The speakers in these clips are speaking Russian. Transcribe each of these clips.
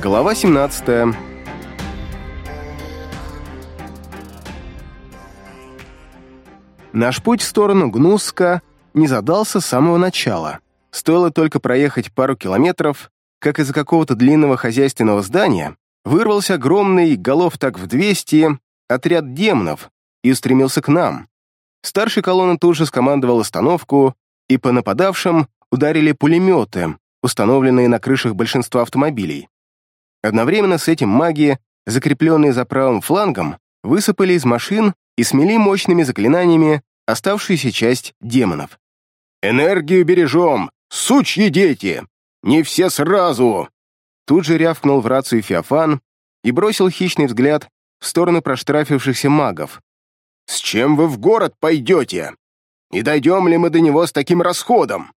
Глава 17 Наш путь в сторону Гнуска не задался с самого начала. Стоило только проехать пару километров, как из какого-то длинного хозяйственного здания вырвался огромный, голов так в 200, отряд демонов и устремился к нам. Старший колонна тут же скомандовал остановку, и по нападавшим ударили пулеметы, установленные на крышах большинства автомобилей. Одновременно с этим маги, закрепленные за правым флангом, высыпали из машин и смели мощными заклинаниями оставшуюся часть демонов. «Энергию бережем! Сучьи дети! Не все сразу!» Тут же рявкнул в рацию Феофан и бросил хищный взгляд в сторону проштрафившихся магов. «С чем вы в город пойдете? И дойдем ли мы до него с таким расходом?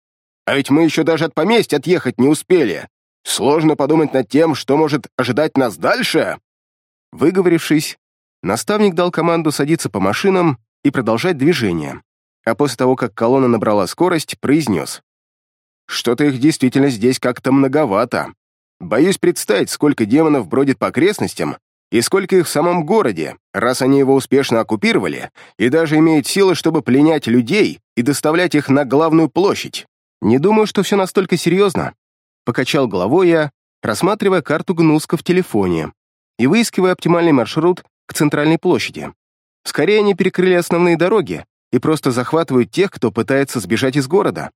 А ведь мы еще даже от поместья отъехать не успели. Сложно подумать над тем, что может ожидать нас дальше». Выговорившись, наставник дал команду садиться по машинам и продолжать движение, а после того, как колонна набрала скорость, произнес. «Что-то их действительно здесь как-то многовато. Боюсь представить, сколько демонов бродит по окрестностям и сколько их в самом городе, раз они его успешно оккупировали и даже имеют силы, чтобы пленять людей и доставлять их на главную площадь. Не думаю, что все настолько серьезно. Покачал головой я, рассматривая карту Гнуска в телефоне и выискивая оптимальный маршрут к центральной площади. Скорее, они перекрыли основные дороги и просто захватывают тех, кто пытается сбежать из города.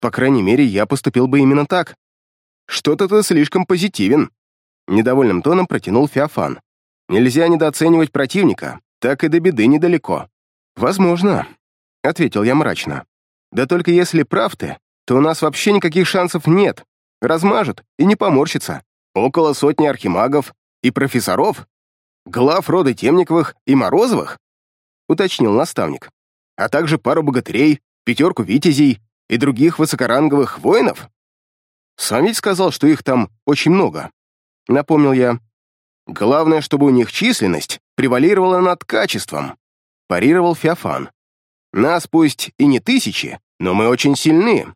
По крайней мере, я поступил бы именно так. Что-то ты слишком позитивен. Недовольным тоном протянул Феофан. Нельзя недооценивать противника, так и до беды недалеко. Возможно, ответил я мрачно. Да только если прав ты, то у нас вообще никаких шансов нет. Размажут и не поморщится. Около сотни архимагов и профессоров, глав рода Темниковых и Морозовых, уточнил наставник, а также пару богатырей, пятерку витязей и других высокоранговых воинов. Сам ведь сказал, что их там очень много. Напомнил я. Главное, чтобы у них численность превалировала над качеством, парировал Феофан. Нас пусть и не тысячи, но мы очень сильны.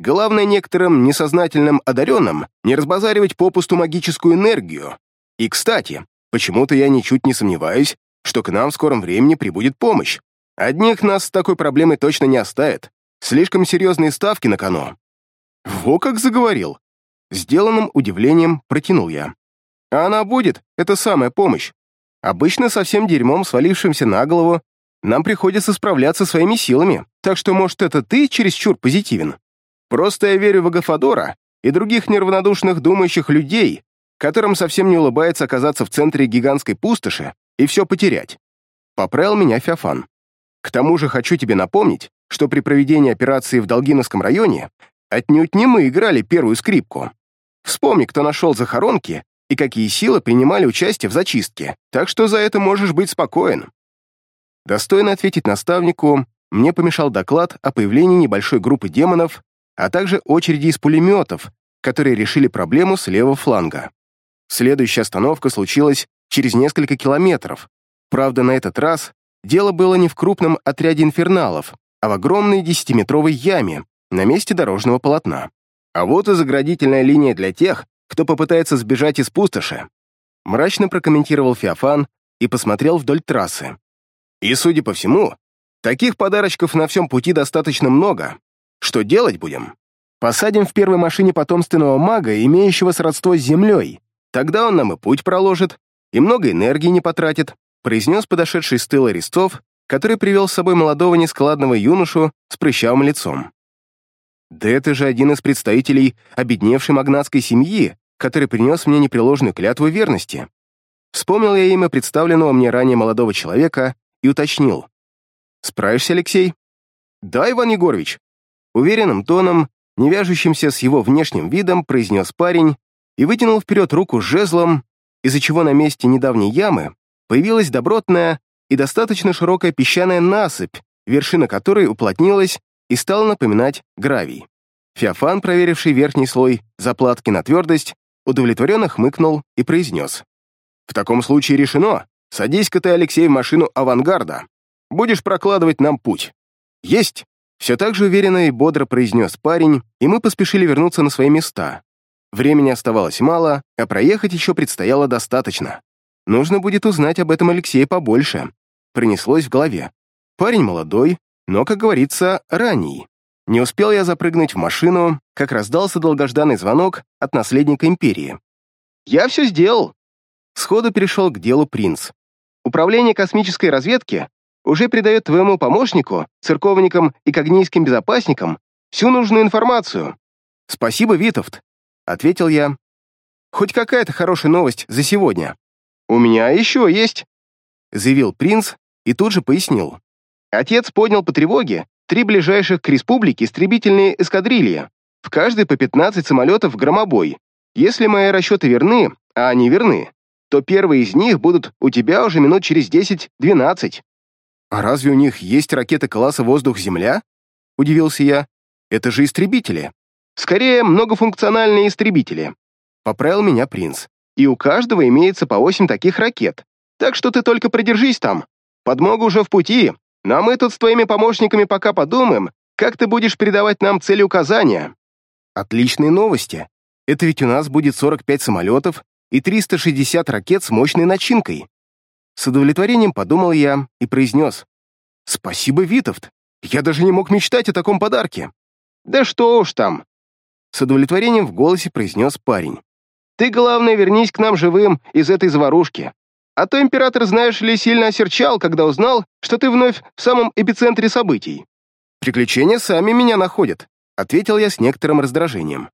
Главное некоторым несознательным одаренным не разбазаривать попусту магическую энергию. И, кстати, почему-то я ничуть не сомневаюсь, что к нам в скором времени прибудет помощь. Одних нас с такой проблемой точно не оставят. Слишком серьезные ставки на кону. Во как заговорил. Сделанным удивлением протянул я. А она будет, это самая помощь. Обычно со всем дерьмом, свалившимся на голову, нам приходится справляться своими силами, так что, может, это ты чересчур позитивен? Просто я верю в Агафадора и других неравнодушных думающих людей, которым совсем не улыбается оказаться в центре гигантской пустоши и все потерять. Поправил меня Феофан. К тому же хочу тебе напомнить, что при проведении операции в Долгиновском районе отнюдь не мы играли первую скрипку. Вспомни, кто нашел захоронки и какие силы принимали участие в зачистке, так что за это можешь быть спокоен. Достойно ответить наставнику, мне помешал доклад о появлении небольшой группы демонов, а также очереди из пулеметов, которые решили проблему с левого фланга. Следующая остановка случилась через несколько километров. Правда, на этот раз дело было не в крупном отряде инферналов, а в огромной десятиметровой яме на месте дорожного полотна. А вот и заградительная линия для тех, кто попытается сбежать из пустоши. Мрачно прокомментировал Феофан и посмотрел вдоль трассы. И, судя по всему, таких подарочков на всем пути достаточно много. Что делать будем? Посадим в первой машине потомственного мага, имеющего сродство с землей. Тогда он нам и путь проложит, и много энергии не потратит, произнес подошедший с тыла Рестов, который привел с собой молодого нескладного юношу с прыщавым лицом. Да это же один из представителей обедневшей магнатской семьи, который принес мне непреложную клятву верности. Вспомнил я имя представленного мне ранее молодого человека и уточнил. «Справишься, Алексей?» «Да, Иван Егорович». Уверенным тоном, не вяжущимся с его внешним видом, произнес парень и вытянул вперед руку с жезлом, из-за чего на месте недавней ямы появилась добротная и достаточно широкая песчаная насыпь, вершина которой уплотнилась и стала напоминать гравий. Феофан, проверивший верхний слой заплатки на твердость, удовлетворенно хмыкнул и произнес. «В таком случае решено. Садись-ка ты, Алексей, в машину авангарда. Будешь прокладывать нам путь». «Есть!» Все так же уверенно и бодро произнес парень, и мы поспешили вернуться на свои места. Времени оставалось мало, а проехать еще предстояло достаточно. Нужно будет узнать об этом Алексея побольше. Принеслось в голове. Парень молодой, но, как говорится, ранний. Не успел я запрыгнуть в машину, как раздался долгожданный звонок от наследника империи. «Я все сделал!» Сходу перешел к делу принц. «Управление космической разведки уже передает твоему помощнику, церковникам и когнийским безопасникам всю нужную информацию». «Спасибо, Витовт», — ответил я. «Хоть какая-то хорошая новость за сегодня». «У меня еще есть», — заявил принц и тут же пояснил. Отец поднял по тревоге три ближайших к республике истребительные эскадрильи, в каждой по 15 самолетов громобой. Если мои расчеты верны, а они верны, то первые из них будут у тебя уже минут через 10-12. А разве у них есть ракеты класса «Воздух-Земля»? Удивился я. Это же истребители. Скорее, многофункциональные истребители. Поправил меня принц. И у каждого имеется по 8 таких ракет. Так что ты только придержись там. Подмога уже в пути, но мы тут с твоими помощниками пока подумаем, как ты будешь передавать нам цели указания». Отличные новости. Это ведь у нас будет 45 самолетов и 360 ракет с мощной начинкой. С удовлетворением подумал я и произнес. «Спасибо, Витовт. Я даже не мог мечтать о таком подарке». «Да что уж там!» С удовлетворением в голосе произнес парень. «Ты, главное, вернись к нам живым из этой заварушки. А то император, знаешь ли, сильно осерчал, когда узнал, что ты вновь в самом эпицентре событий. «Приключения сами меня находят», — ответил я с некоторым раздражением.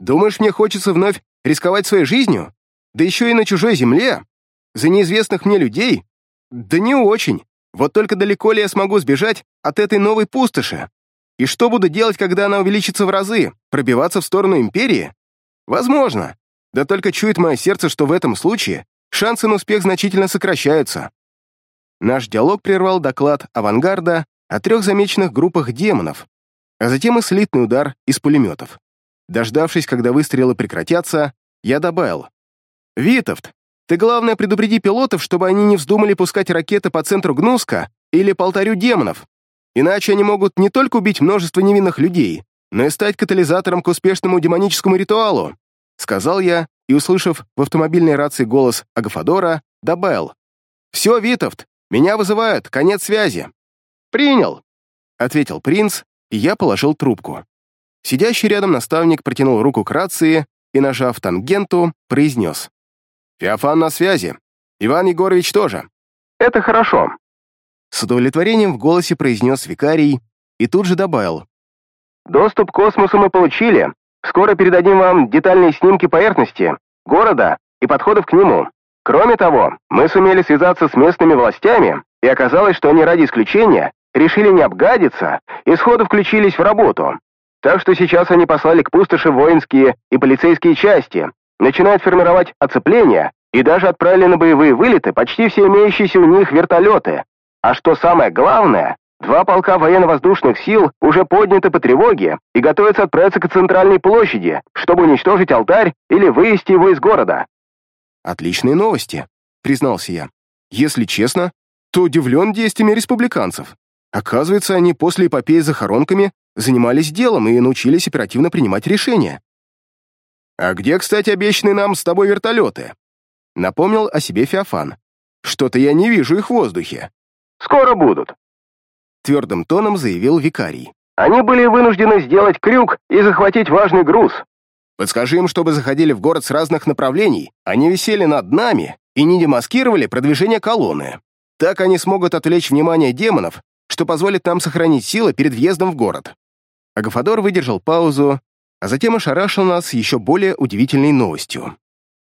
«Думаешь, мне хочется вновь рисковать своей жизнью? Да еще и на чужой земле? За неизвестных мне людей? Да не очень. Вот только далеко ли я смогу сбежать от этой новой пустоши? И что буду делать, когда она увеличится в разы? Пробиваться в сторону Империи? Возможно. Да только чует мое сердце, что в этом случае шансы на успех значительно сокращаются. Наш диалог прервал доклад авангарда о трех замеченных группах демонов, а затем и слитный удар из пулеметов. Дождавшись, когда выстрелы прекратятся, я добавил. «Витовт, ты, главное, предупреди пилотов, чтобы они не вздумали пускать ракеты по центру Гнуска или по алтарю демонов, иначе они могут не только убить множество невинных людей, но и стать катализатором к успешному демоническому ритуалу», сказал я и, услышав в автомобильной рации голос Агафадора, добавил. «Все, Витовт, меня вызывают, конец связи». «Принял», — ответил принц, и я положил трубку. Сидящий рядом наставник протянул руку к рации и, нажав тангенту, произнес. «Феофан на связи. Иван Егорович тоже». «Это хорошо», — с удовлетворением в голосе произнес викарий и тут же добавил. «Доступ к космосу мы получили, Скоро передадим вам детальные снимки поверхности, города и подходов к нему. Кроме того, мы сумели связаться с местными властями, и оказалось, что они ради исключения решили не обгадиться и сходу включились в работу. Так что сейчас они послали к пустоши воинские и полицейские части, начинают формировать оцепление и даже отправили на боевые вылеты почти все имеющиеся у них вертолеты. А что самое главное, Два полка военно-воздушных сил уже подняты по тревоге и готовятся отправиться к центральной площади, чтобы уничтожить алтарь или вывести его из города. «Отличные новости», — признался я. «Если честно, то удивлен действиями республиканцев. Оказывается, они после эпопеи с захоронками занимались делом и научились оперативно принимать решения». «А где, кстати, обещанные нам с тобой вертолеты?» Напомнил о себе Феофан. «Что-то я не вижу их в воздухе». «Скоро будут», твердым тоном заявил викарий. «Они были вынуждены сделать крюк и захватить важный груз». «Подскажи им, чтобы заходили в город с разных направлений, они висели над нами и не демаскировали продвижение колонны. Так они смогут отвлечь внимание демонов, что позволит нам сохранить силы перед въездом в город». Агафадор выдержал паузу, а затем ошарашил нас еще более удивительной новостью.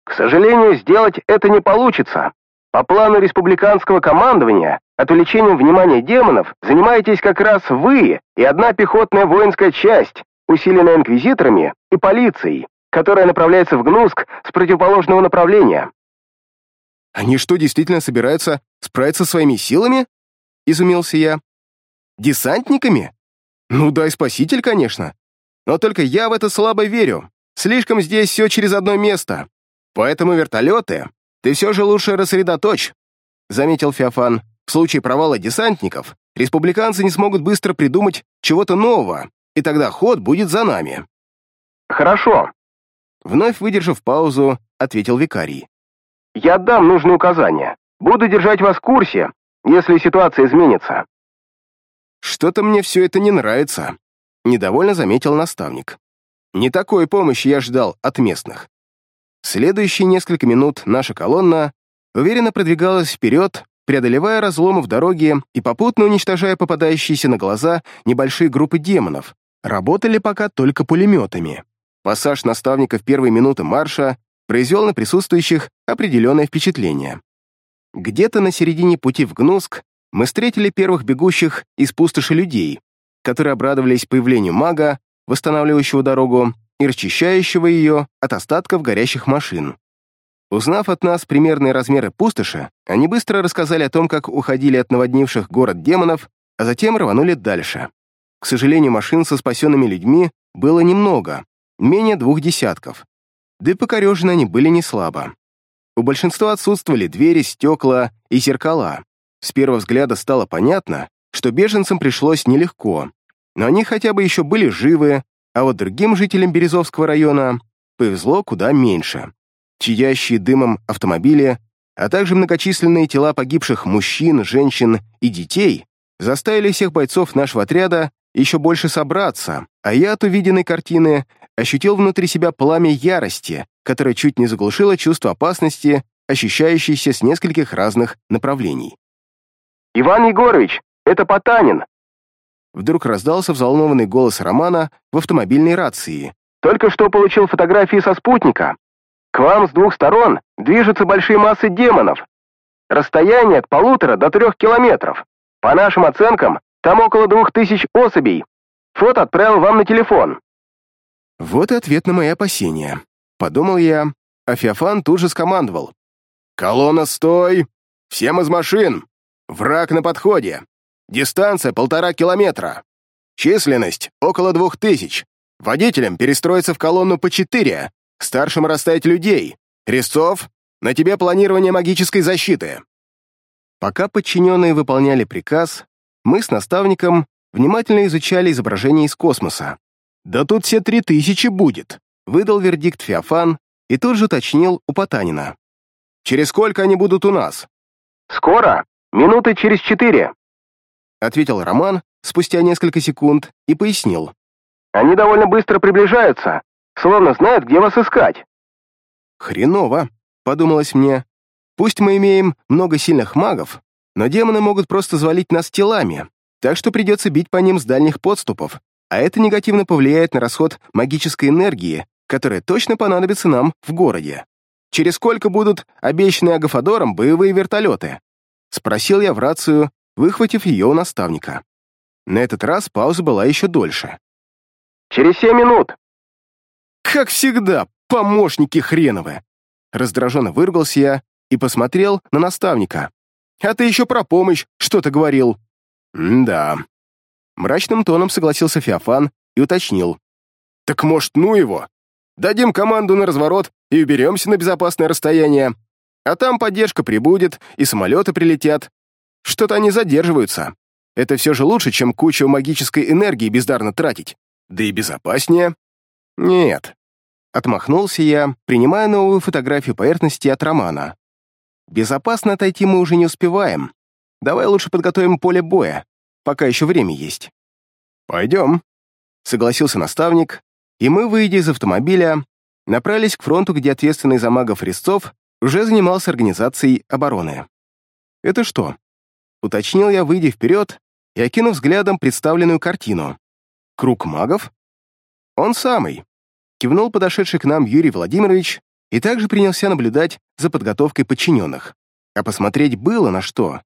«К сожалению, сделать это не получится. По плану республиканского командования отвлечением внимания демонов занимаетесь как раз вы и одна пехотная воинская часть, усиленная инквизиторами и полицией, которая направляется в Гнуск с противоположного направления. «Они что, действительно собираются справиться своими силами?» — изумился я. «Десантниками? Ну да, и спаситель, конечно. Но только я в это слабо верю. Слишком здесь все через одно место. Поэтому вертолеты «Ты все же лучше рассредоточь», — заметил Феофан. «В случае провала десантников республиканцы не смогут быстро придумать чего-то нового, и тогда ход будет за нами». «Хорошо», Вновь выдержав паузу, ответил викарий. «Я дам нужные указания. Буду держать вас в курсе, если ситуация изменится». «Что-то мне все это не нравится», — недовольно заметил наставник. «Не такой помощи я ждал от местных». Следующие несколько минут наша колонна уверенно продвигалась вперед, преодолевая разломы в дороге и попутно уничтожая попадающиеся на глаза небольшие группы демонов. Работали пока только пулеметами. Пассаж наставника в первые минуты марша произвел на присутствующих определенное впечатление. Где-то на середине пути в Гнуск мы встретили первых бегущих из пустоши людей, которые обрадовались появлению мага, восстанавливающего дорогу и расчищающего ее от остатков горящих машин. Узнав от нас примерные размеры пустоши, они быстро рассказали о том, как уходили от наводнивших город демонов, а затем рванули дальше. К сожалению, машин со спасенными людьми было немного, менее двух десятков. Да и покорежены они были не слабо. У большинства отсутствовали двери, стекла и зеркала, с первого взгляда стало понятно, что беженцам пришлось нелегко, но они хотя бы еще были живы, а вот другим жителям Березовского района повезло куда меньше. Чадящие дымом автомобили, а также многочисленные тела погибших мужчин, женщин и детей заставили всех бойцов нашего отряда еще больше собраться, а я от увиденной картины ощутил внутри себя пламя ярости, которое чуть не заглушило чувство опасности, ощущающееся с нескольких разных направлений. «Иван Егорович, это Потанин!» Вдруг раздался взволнованный голос Романа в автомобильной рации. «Только что получил фотографии со спутника. К вам с двух сторон движутся большие массы демонов. Расстояние от полутора до трех километров. По нашим оценкам, там около двух тысяч особей. Фото отправил вам на телефон». Вот и ответ на мои опасения. Подумал я, а Феофан тут же скомандовал. «Колонна, стой! Всем из машин! Враг на подходе. Дистанция полтора километра. Численность около двух тысяч. Водителям перестроиться в колонну по четыре. Старшим расставить людей. Резцов, на тебе планирование магической защиты. Пока подчиненные выполняли приказ, мы с наставником внимательно изучали изображение из космоса. «Да тут все три тысячи будет», — выдал вердикт Феофан и тут же уточнил у Потанина. «Через сколько они будут у нас?» «Скоро. «Минуты через четыре», — ответил Роман спустя несколько секунд и пояснил. «Они довольно быстро приближаются, словно знают, где вас искать». «Хреново», — подумалось мне. «Пусть мы имеем много сильных магов, но демоны могут просто завалить нас телами, так что придется бить по ним с дальних подступов, а это негативно повлияет на расход магической энергии, которая точно понадобится нам в городе. Через сколько будут обещаны Агафадором боевые вертолеты? Спросил я в рацию, выхватив ее у наставника. На этот раз пауза была еще дольше. «Через семь минут!» «Как всегда, помощники хреновы!» Раздраженно выругался я и посмотрел на наставника. «А ты еще про помощь что-то говорил». «Да». Мрачным тоном согласился Феофан и уточнил. «Так, может, ну его? Дадим команду на разворот и уберемся на безопасное расстояние. А там поддержка прибудет, и самолеты прилетят. Что-то они задерживаются. Это все же лучше, чем кучу магической энергии бездарно тратить. Да и безопаснее. Нет. Отмахнулся я, принимая новую фотографию поверхности от Романа. Безопасно отойти мы уже не успеваем. Давай лучше подготовим поле боя, пока еще время есть. Пойдем, согласился наставник, и мы, выйдя из автомобиля, направились к фронту, где ответственный за магов резцов уже занимался организацией обороны. «Это что?» — уточнил я, выйдя вперед и окинув взглядом представленную картину. «Круг магов?» «Он самый», — кивнул подошедший к нам Юрий Владимирович и также принялся наблюдать за подготовкой подчиненных. А посмотреть было на что.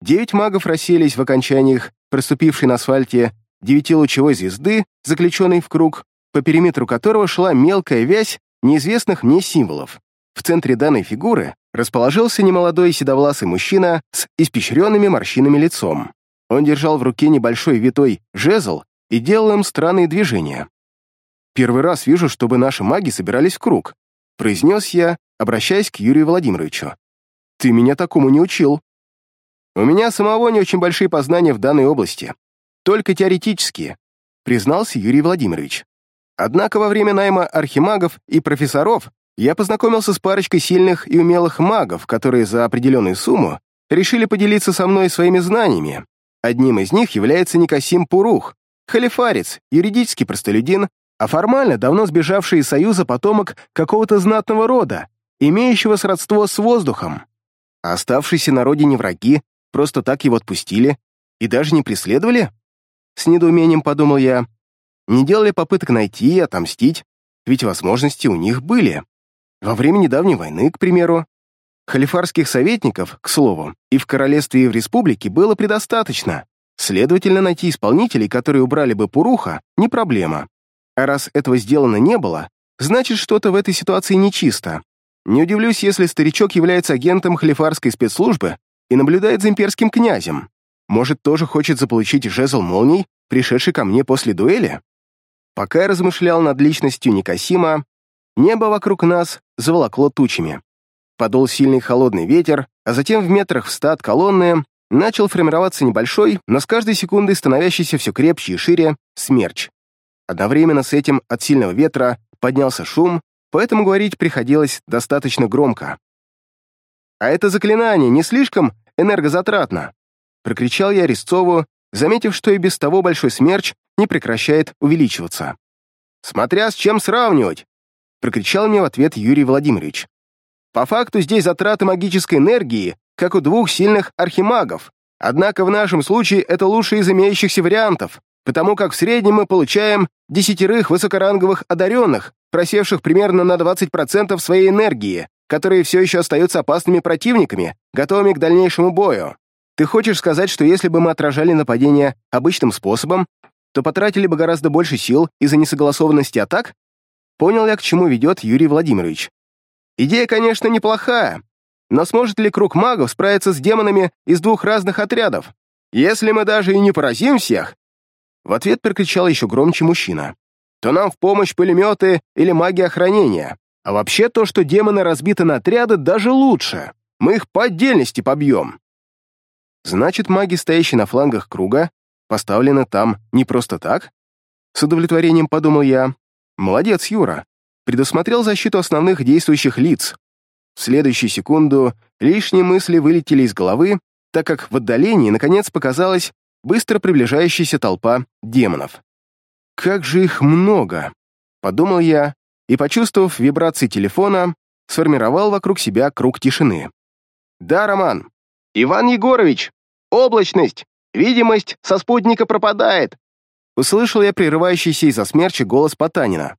Девять магов расселись в окончаниях проступившей на асфальте девятилучевой звезды, заключенной в круг, по периметру которого шла мелкая вязь неизвестных мне символов. В центре данной фигуры расположился немолодой седовласый мужчина с испещренными морщинами лицом. Он держал в руке небольшой витой жезл и делал им странные движения. «Первый раз вижу, чтобы наши маги собирались в круг», произнес я, обращаясь к Юрию Владимировичу. «Ты меня такому не учил». «У меня самого не очень большие познания в данной области. Только теоретические», признался Юрий Владимирович. Однако во время найма архимагов и профессоров я познакомился с парочкой сильных и умелых магов, которые за определенную сумму решили поделиться со мной своими знаниями. Одним из них является Никасим Пурух, халифарец, юридический простолюдин, а формально давно сбежавший из Союза потомок какого-то знатного рода, имеющего сродство с воздухом. А оставшиеся на родине враги просто так его отпустили и даже не преследовали? С недоумением подумал я. Не делали попыток найти и отомстить, ведь возможности у них были. Во время недавней войны, к примеру. Халифарских советников, к слову, и в королевстве, и в республике было предостаточно. Следовательно, найти исполнителей, которые убрали бы Пуруха, не проблема. А раз этого сделано не было, значит, что-то в этой ситуации нечисто. Не удивлюсь, если старичок является агентом халифарской спецслужбы и наблюдает за имперским князем. Может, тоже хочет заполучить жезл молний, пришедший ко мне после дуэли? Пока я размышлял над личностью Никасима, небо вокруг нас заволокло тучами. Подул сильный холодный ветер, а затем в метрах в ста от колонны начал формироваться небольшой, но с каждой секундой становящийся все крепче и шире, смерч. Одновременно с этим от сильного ветра поднялся шум, поэтому говорить приходилось достаточно громко. «А это заклинание не слишком энергозатратно?» Прокричал я Резцову, заметив, что и без того большой смерч не прекращает увеличиваться. «Смотря с чем сравнивать!» Прокричал мне в ответ Юрий Владимирович. «По факту здесь затраты магической энергии, как у двух сильных архимагов, однако в нашем случае это лучший из имеющихся вариантов, потому как в среднем мы получаем десятерых высокоранговых одаренных, просевших примерно на 20% своей энергии, которые все еще остаются опасными противниками, готовыми к дальнейшему бою. Ты хочешь сказать, что если бы мы отражали нападение обычным способом, то потратили бы гораздо больше сил из-за несогласованности атак? Понял я, к чему ведет Юрий Владимирович. Идея, конечно, неплохая, но сможет ли круг магов справиться с демонами из двух разных отрядов? Если мы даже и не поразим всех, в ответ прокричал еще громче мужчина. То нам в помощь пулеметы или маги охранения. А вообще то, что демоны разбиты на отряды, даже лучше. Мы их по отдельности побьем. Значит, маги, стоящие на флангах круга, поставлены там не просто так? С удовлетворением подумал я. Молодец, Юра. Предусмотрел защиту основных действующих лиц. В следующую секунду лишние мысли вылетели из головы, так как в отдалении, наконец, показалась быстро приближающаяся толпа демонов. «Как же их много!» — подумал я, и, почувствовав вибрации телефона, сформировал вокруг себя круг тишины. «Да, Роман!» «Иван Егорович! Облачность! Видимость со спутника пропадает!» Услышал я прерывающийся из-за смерчи голос Потанина.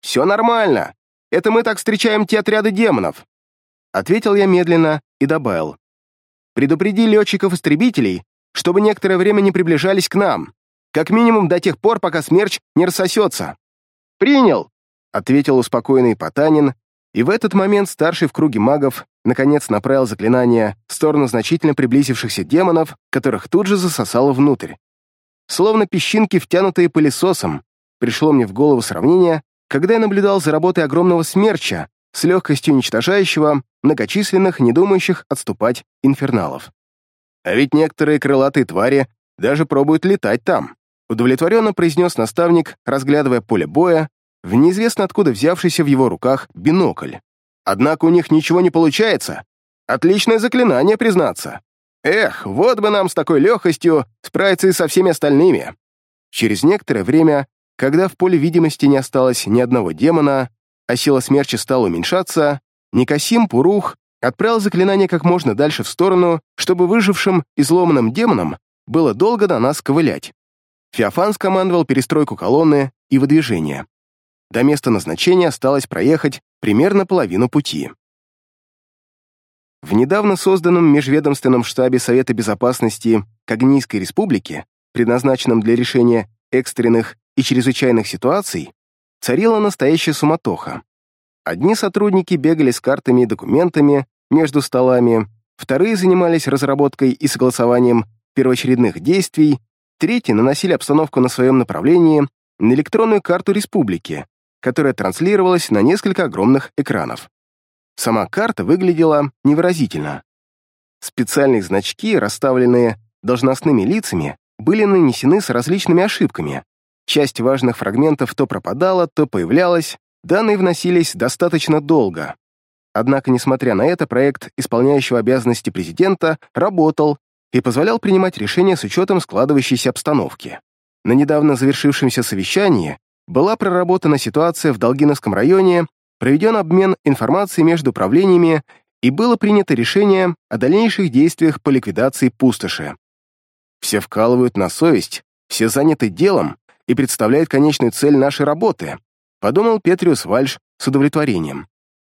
«Все нормально. Это мы так встречаем те отряды демонов!» Ответил я медленно и добавил. «Предупреди летчиков-истребителей, чтобы некоторое время не приближались к нам, как минимум до тех пор, пока смерч не рассосется». «Принял», — ответил успокоенный Потанин, и в этот момент старший в круге магов наконец направил заклинание в сторону значительно приблизившихся демонов, которых тут же засосало внутрь. Словно песчинки, втянутые пылесосом, пришло мне в голову сравнение, когда я наблюдал за работой огромного смерча, с легкостью уничтожающего многочисленных, не думающих отступать инферналов. А ведь некоторые крылатые твари даже пробуют летать там, удовлетворенно произнес наставник, разглядывая поле боя, в неизвестно откуда взявшийся в его руках бинокль. Однако у них ничего не получается. Отличное заклинание, признаться. Эх, вот бы нам с такой легкостью справиться и со всеми остальными. Через некоторое время, когда в поле видимости не осталось ни одного демона, а сила смерчи стала уменьшаться, Никасим Пурух отправил заклинание как можно дальше в сторону, чтобы выжившим изломанным демонам было долго до нас ковылять. Феофан скомандовал перестройку колонны и выдвижение. До места назначения осталось проехать примерно половину пути. В недавно созданном межведомственном штабе Совета Безопасности Когнийской Республики, предназначенном для решения экстренных и чрезвычайных ситуаций, царила настоящая суматоха. Одни сотрудники бегали с картами и документами между столами, вторые занимались разработкой и согласованием первоочередных действий, третьи наносили обстановку на своем направлении на электронную карту республики, которая транслировалась на несколько огромных экранов. Сама карта выглядела невыразительно. Специальные значки, расставленные должностными лицами, были нанесены с различными ошибками, часть важных фрагментов то пропадала, то появлялась, данные вносились достаточно долго. Однако, несмотря на это, проект исполняющего обязанности президента работал и позволял принимать решения с учетом складывающейся обстановки. На недавно завершившемся совещании была проработана ситуация в Долгиновском районе, проведен обмен информацией между управлениями и было принято решение о дальнейших действиях по ликвидации пустоши. Все вкалывают на совесть, все заняты делом и представляют конечную цель нашей работы, подумал Петриус Вальш с удовлетворением.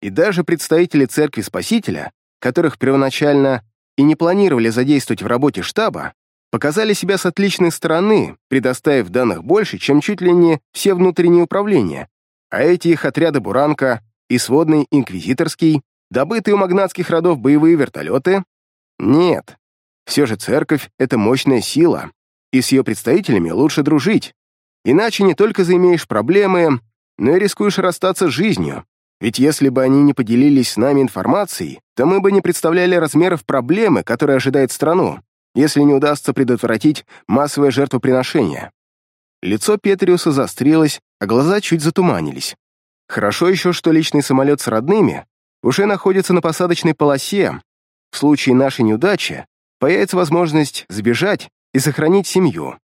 И даже представители Церкви Спасителя, которых первоначально и не планировали задействовать в работе штаба, показали себя с отличной стороны, предоставив данных больше, чем чуть ли не все внутренние управления, а эти их отряды «Буранка» и сводный «Инквизиторский», добытые у магнатских родов боевые вертолеты? Нет. Все же церковь — это мощная сила, и с ее представителями лучше дружить, иначе не только заимеешь проблемы, но и рискуешь расстаться с жизнью. Ведь если бы они не поделились с нами информацией, то мы бы не представляли размеров проблемы, которая ожидает страну, если не удастся предотвратить массовое жертвоприношение. Лицо Петриуса застрелось, а глаза чуть затуманились. Хорошо еще, что личный самолет с родными уже находится на посадочной полосе. В случае нашей неудачи появится возможность сбежать и сохранить семью.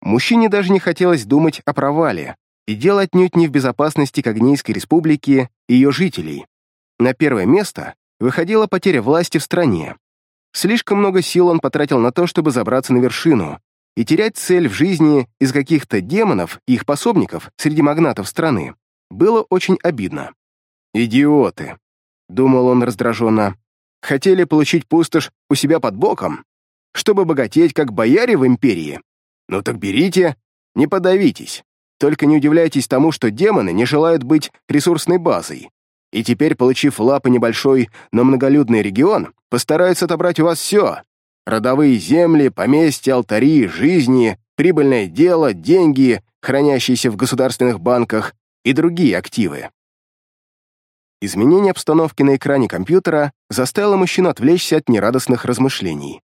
Мужчине даже не хотелось думать о провале, и дело отнюдь не в безопасности Когнейской республики и ее жителей. На первое место выходила потеря власти в стране. Слишком много сил он потратил на то, чтобы забраться на вершину, и терять цель в жизни из каких-то демонов и их пособников среди магнатов страны было очень обидно. «Идиоты!» — думал он раздраженно. «Хотели получить пустошь у себя под боком, чтобы богатеть, как бояре в империи? Ну так берите, не подавитесь. Только не удивляйтесь тому, что демоны не желают быть ресурсной базой. И теперь, получив лапы небольшой, но многолюдный регион, постараются отобрать у вас все. Родовые земли, поместья, алтари, жизни, прибыльное дело, деньги, хранящиеся в государственных банках, и другие активы. Изменение обстановки на экране компьютера заставило мужчину отвлечься от нерадостных размышлений.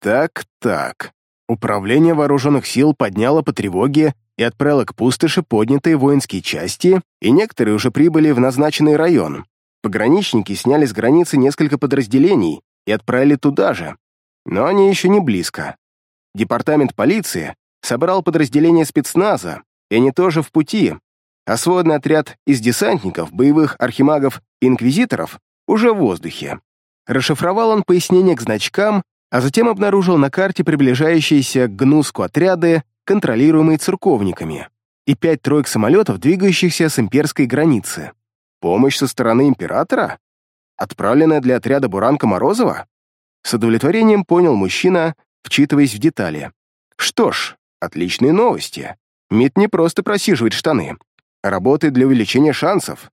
Так-так. Управление вооруженных сил подняло по тревоге и отправило к пустоши поднятые воинские части, и некоторые уже прибыли в назначенный район. Пограничники сняли с границы несколько подразделений и отправили туда же. Но они еще не близко. Департамент полиции собрал подразделения спецназа, и они тоже в пути, а сводный отряд из десантников, боевых архимагов и инквизиторов уже в воздухе. Расшифровал он пояснение к значкам, а затем обнаружил на карте приближающиеся к Гнуску отряды контролируемые церковниками, и пять троек самолетов, двигающихся с имперской границы. Помощь со стороны императора? Отправленная для отряда Буранка Морозова? С удовлетворением понял мужчина, вчитываясь в детали. Что ж, отличные новости. МИД не просто просиживает штаны, а работает для увеличения шансов.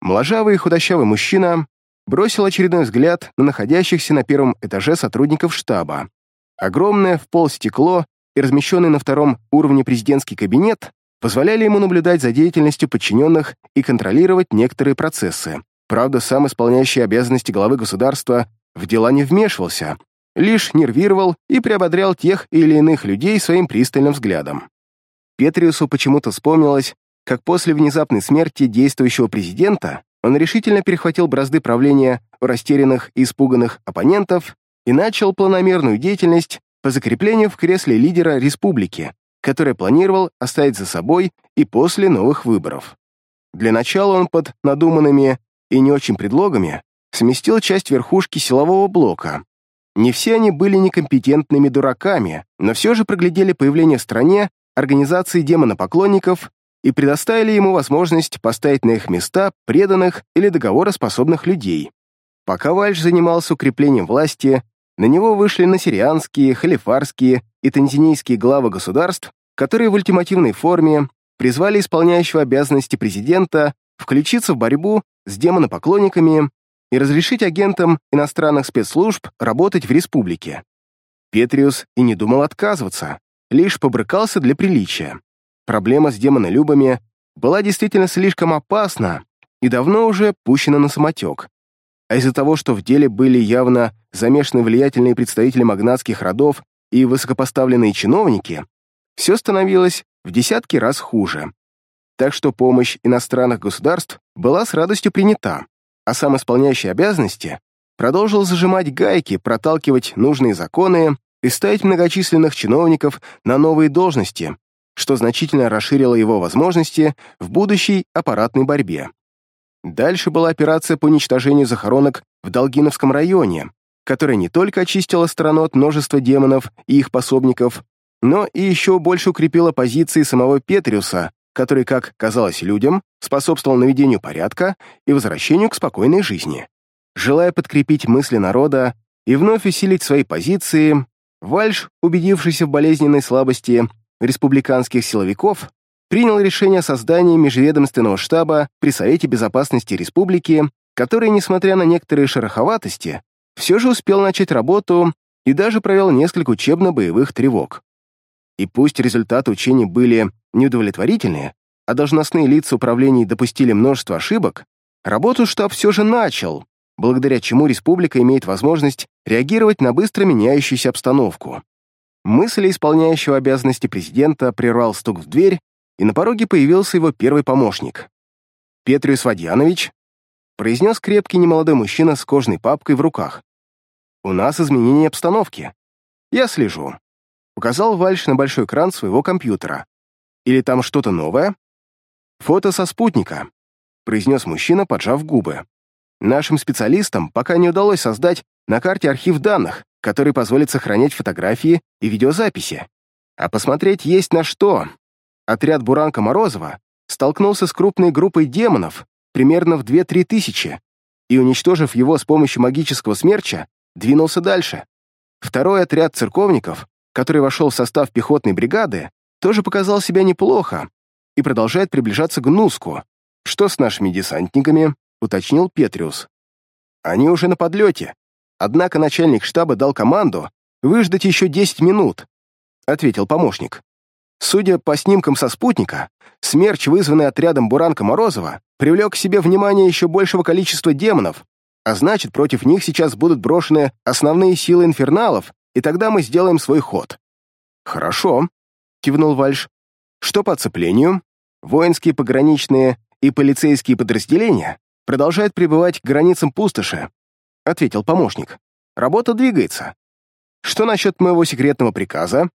Моложавый и худощавый мужчина бросил очередной взгляд на находящихся на первом этаже сотрудников штаба. Огромное в пол стекло и размещенный на втором уровне президентский кабинет позволяли ему наблюдать за деятельностью подчиненных и контролировать некоторые процессы. Правда, сам исполняющий обязанности главы государства в дела не вмешивался, лишь нервировал и приободрял тех или иных людей своим пристальным взглядом. Петриусу почему-то вспомнилось, как после внезапной смерти действующего президента он решительно перехватил бразды правления у растерянных и испуганных оппонентов и начал планомерную деятельность по закреплению в кресле лидера республики, который планировал оставить за собой и после новых выборов. Для начала он под надуманными и не очень предлогами сместил часть верхушки силового блока. Не все они были некомпетентными дураками, но все же проглядели появление в стране организации демонопоклонников и предоставили ему возможность поставить на их места преданных или договороспособных людей. Пока Вальш занимался укреплением власти, на него вышли насирианские, халифарские и танзинийские главы государств, которые в ультимативной форме призвали исполняющего обязанности президента включиться в борьбу с демонопоклонниками и разрешить агентам иностранных спецслужб работать в республике. Петриус и не думал отказываться, лишь побрыкался для приличия. Проблема с демонолюбами была действительно слишком опасна и давно уже пущена на самотек а из-за того, что в деле были явно замешаны влиятельные представители магнатских родов и высокопоставленные чиновники, все становилось в десятки раз хуже. Так что помощь иностранных государств была с радостью принята, а сам исполняющий обязанности продолжил зажимать гайки, проталкивать нужные законы и ставить многочисленных чиновников на новые должности, что значительно расширило его возможности в будущей аппаратной борьбе. Дальше была операция по уничтожению захоронок в Долгиновском районе, которая не только очистила страну от множества демонов и их пособников, но и еще больше укрепила позиции самого Петриуса, который, как казалось людям, способствовал наведению порядка и возвращению к спокойной жизни. Желая подкрепить мысли народа и вновь усилить свои позиции, Вальш, убедившийся в болезненной слабости республиканских силовиков, принял решение о создании межведомственного штаба при Совете Безопасности Республики, который, несмотря на некоторые шероховатости, все же успел начать работу и даже провел несколько учебно-боевых тревог. И пусть результаты учений были неудовлетворительные, а должностные лица управлений допустили множество ошибок, работу штаб все же начал, благодаря чему республика имеет возможность реагировать на быстро меняющуюся обстановку. Мысли исполняющего обязанности президента прервал стук в дверь, и на пороге появился его первый помощник. «Петриус Вадьянович», — произнес крепкий немолодой мужчина с кожной папкой в руках. «У нас изменение обстановки. Я слежу». Указал Вальш на большой экран своего компьютера. «Или там что-то новое?» «Фото со спутника», — произнес мужчина, поджав губы. «Нашим специалистам пока не удалось создать на карте архив данных, который позволит сохранять фотографии и видеозаписи. А посмотреть есть на что отряд Буранка Морозова столкнулся с крупной группой демонов, примерно в 2-3 тысячи, и, уничтожив его с помощью магического смерча, двинулся дальше. Второй отряд церковников, который вошел в состав пехотной бригады, тоже показал себя неплохо и продолжает приближаться к Гнуску. «Что с нашими десантниками?» — уточнил Петриус. «Они уже на подлете. Однако начальник штаба дал команду выждать еще 10 минут», — ответил помощник. Судя по снимкам со спутника, смерч, вызванный отрядом Буранка Морозова, привлек к себе внимание еще большего количества демонов, а значит, против них сейчас будут брошены основные силы инферналов, и тогда мы сделаем свой ход. «Хорошо», — кивнул Вальш. «Что по оцеплению? Воинские, пограничные и полицейские подразделения продолжают пребывать к границам пустоши», — ответил помощник. «Работа двигается. Что насчет моего секретного приказа?»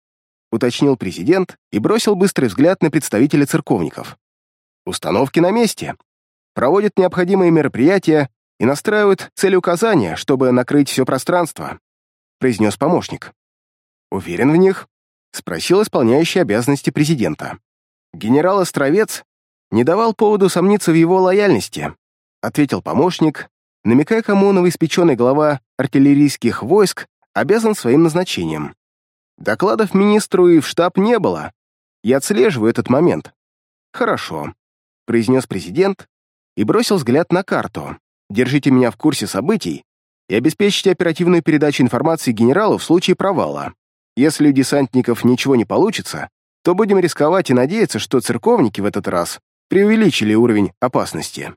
уточнил президент и бросил быстрый взгляд на представителя церковников. Установки на месте. Проводят необходимые мероприятия и настраивают целеуказания, чтобы накрыть все пространство, произнес помощник. Уверен в них? Спросил исполняющий обязанности президента. Генерал Островец не давал поводу сомниться в его лояльности, ответил помощник, намекая, кому новоиспеченный глава артиллерийских войск обязан своим назначением. Докладов министру и в штаб не было. Я отслеживаю этот момент. Хорошо, произнес президент и бросил взгляд на карту. Держите меня в курсе событий и обеспечьте оперативную передачу информации генералу в случае провала. Если у десантников ничего не получится, то будем рисковать и надеяться, что церковники в этот раз преувеличили уровень опасности.